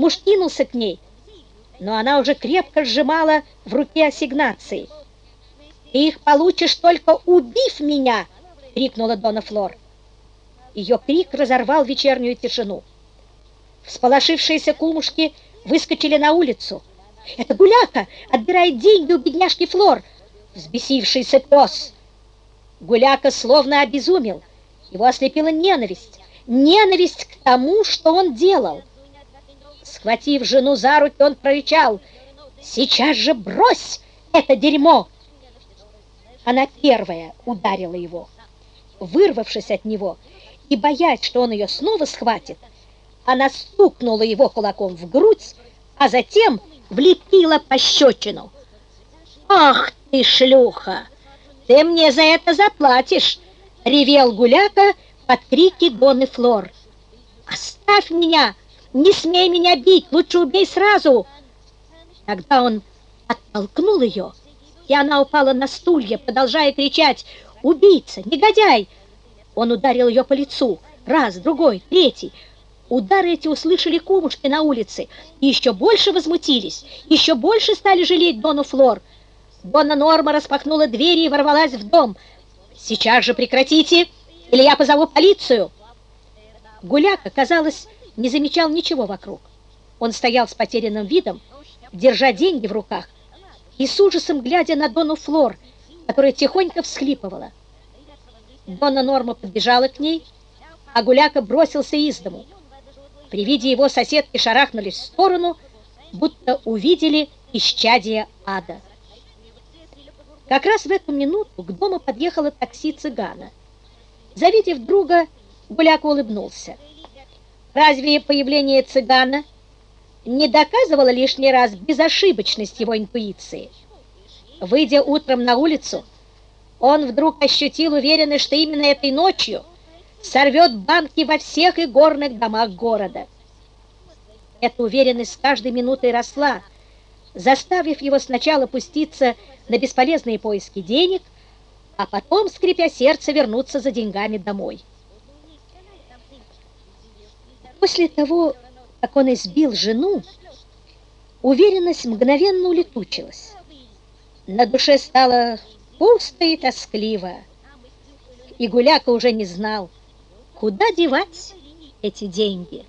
Муж кинулся к ней, но она уже крепко сжимала в руке ассигнации. «Ты их получишь, только убив меня!» — крикнула Дона Флор. Ее крик разорвал вечернюю тишину. Всполошившиеся кумушки выскочили на улицу. «Это Гуляка! Отбирает деньги у бедняжки Флор!» Взбесившийся пес! Гуляка словно обезумел. Его ослепила ненависть. Ненависть к тому, что он делал. Схватив жену за руки, он прорычал «Сейчас же брось это дерьмо!» Она первая ударила его. Вырвавшись от него и боясь, что он ее снова схватит, она стукнула его кулаком в грудь, а затем влепила пощечину. «Ах ты, шлюха! Ты мне за это заплатишь!» — ревел Гуляка под крики Доны Флор. «Оставь меня! Не смей меня бить! Лучше убей сразу!» Тогда он оттолкнул ее, и она упала на стулья, продолжая кричать «Убийца! Негодяй!» Он ударил ее по лицу. Раз, другой, третий. Удары эти услышали кумушки на улице и еще больше возмутились, еще больше стали жалеть Дону Флор. Дона Норма распахнула двери и ворвалась в дом. «Сейчас же прекратите, или я позову полицию!» Гуляка, казалось, не замечал ничего вокруг. Он стоял с потерянным видом, держа деньги в руках и с ужасом глядя на Дону Флор, которая тихонько всхлипывала. Дона Норма подбежала к ней, а Гуляка бросился из дому. При виде его соседки шарахнулись в сторону, будто увидели исчадие ада. Как раз в эту минуту к дому подъехало такси цыгана. Завидев друга, Гуляка улыбнулся. Разве появление цыгана не доказывало лишний раз безошибочность его интуиции? Выйдя утром на улицу, он вдруг ощутил уверенность, что именно этой ночью сорвет банки во всех игорных домах города. Эта уверенность с каждой минутой росла, заставив его сначала пуститься на бесполезные поиски денег, а потом, скрипя сердце, вернуться за деньгами домой. После того, как он избил жену, уверенность мгновенно улетучилась. На душе стало пусто и тоскливо, и Гуляка уже не знал, куда девать эти деньги.